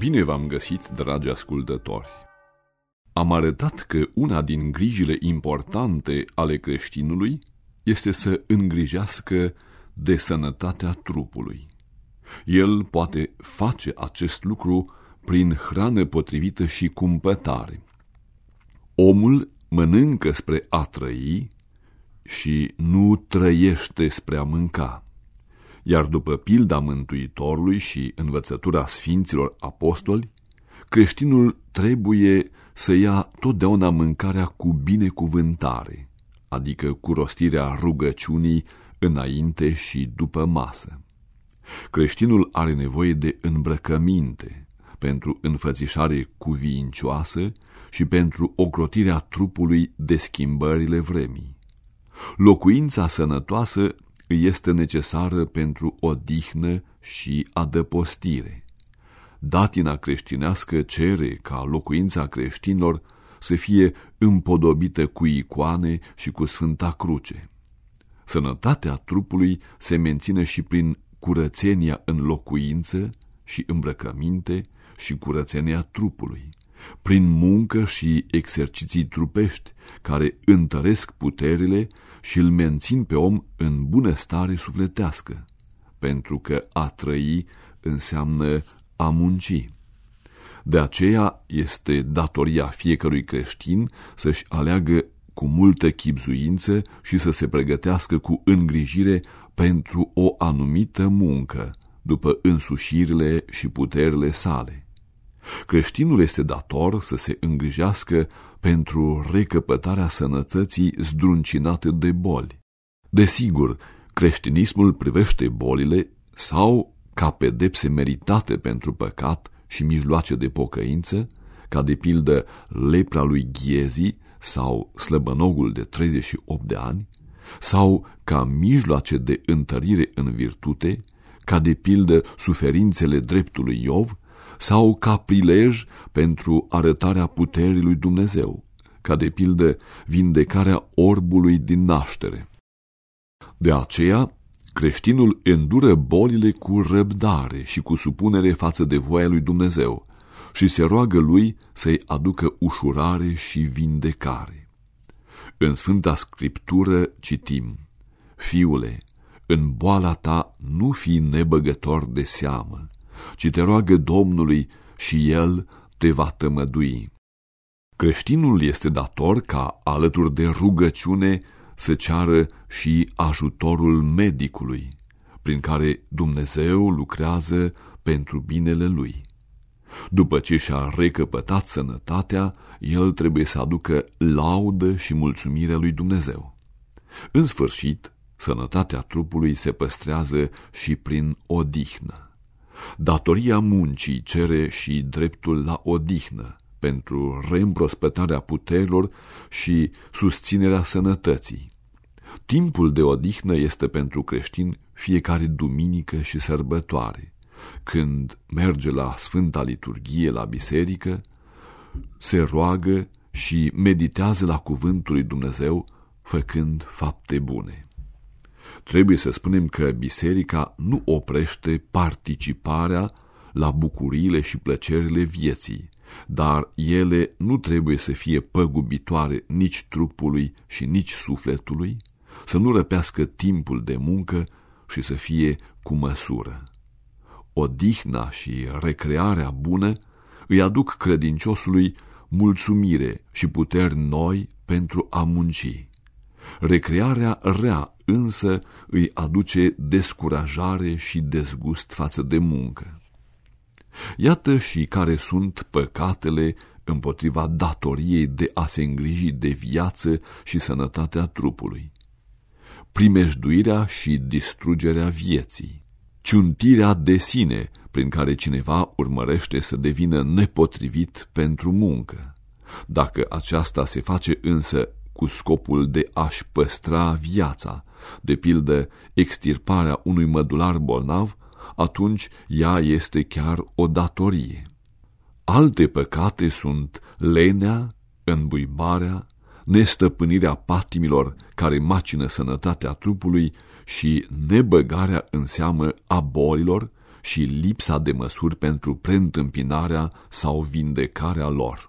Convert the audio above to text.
Bine v-am găsit, dragi ascultători! Am arătat că una din grijile importante ale creștinului este să îngrijească de sănătatea trupului. El poate face acest lucru prin hrană potrivită și cumpătare. Omul mănâncă spre a trăi și nu trăiește spre a mânca. Iar după pilda Mântuitorului și învățătura Sfinților Apostoli, creștinul trebuie să ia totdeauna mâncarea cu binecuvântare, adică cu rostirea rugăciunii înainte și după masă. Creștinul are nevoie de îmbrăcăminte pentru înfățișare cuvincioasă și pentru ocrotirea trupului de schimbările vremii. Locuința sănătoasă îi este necesară pentru odihnă și adăpostire. Datina creștinească cere ca locuința creștinilor să fie împodobită cu icoane și cu Sfânta Cruce. Sănătatea trupului se menține și prin curățenia în locuință și îmbrăcăminte și curățenia trupului, prin muncă și exerciții trupești care întăresc puterile și îl mențin pe om în bunăstare sufletească, pentru că a trăi înseamnă a munci. De aceea este datoria fiecărui creștin să-și aleagă cu multă chipzuință și să se pregătească cu îngrijire pentru o anumită muncă, după însușirile și puterile sale. Creștinul este dator să se îngrijească pentru recăpătarea sănătății zdruncinate de boli. Desigur, creștinismul privește bolile sau ca pedepse meritate pentru păcat și mijloace de pocăință, ca de pildă lepra lui Ghiezi sau slăbănogul de 38 de ani, sau ca mijloace de întărire în virtute, ca de pildă suferințele dreptului Iov, sau ca prilej pentru arătarea puterii lui Dumnezeu, ca de pildă vindecarea orbului din naștere. De aceea, creștinul îndură bolile cu răbdare și cu supunere față de voia lui Dumnezeu și se roagă lui să-i aducă ușurare și vindecare. În Sfânta Scriptură citim, Fiule, în boala ta nu fi nebăgător de seamă, ci te roagă Domnului și El te va tămădui. Creștinul este dator ca, alături de rugăciune, să ceară și ajutorul medicului, prin care Dumnezeu lucrează pentru binele lui. După ce și-a recăpătat sănătatea, el trebuie să aducă laudă și mulțumire lui Dumnezeu. În sfârșit, sănătatea trupului se păstrează și prin odihnă. Datoria muncii cere și dreptul la odihnă pentru reîmprospătarea puterilor și susținerea sănătății. Timpul de odihnă este pentru creștin fiecare duminică și sărbătoare. Când merge la Sfânta Liturghie, la biserică, se roagă și meditează la cuvântul lui Dumnezeu, făcând fapte bune. Trebuie să spunem că biserica nu oprește participarea la bucuriile și plăcerile vieții, dar ele nu trebuie să fie păgubitoare nici trupului și nici sufletului, să nu răpească timpul de muncă și să fie cu măsură. Odihna și recrearea bună îi aduc credinciosului mulțumire și puteri noi pentru a munci. Recrearea rea însă îi aduce descurajare și dezgust față de muncă. Iată și care sunt păcatele împotriva datoriei de a se îngriji de viață și sănătatea trupului. Primejduirea și distrugerea vieții, ciuntirea de sine prin care cineva urmărește să devină nepotrivit pentru muncă. Dacă aceasta se face însă cu scopul de a-și păstra viața, de pildă extirparea unui mădular bolnav, atunci ea este chiar o datorie. Alte păcate sunt lenea, înbuibarea, nestăpânirea patimilor care macină sănătatea trupului și nebăgarea în seamă a bolilor și lipsa de măsuri pentru preîntâmpinarea sau vindecarea lor.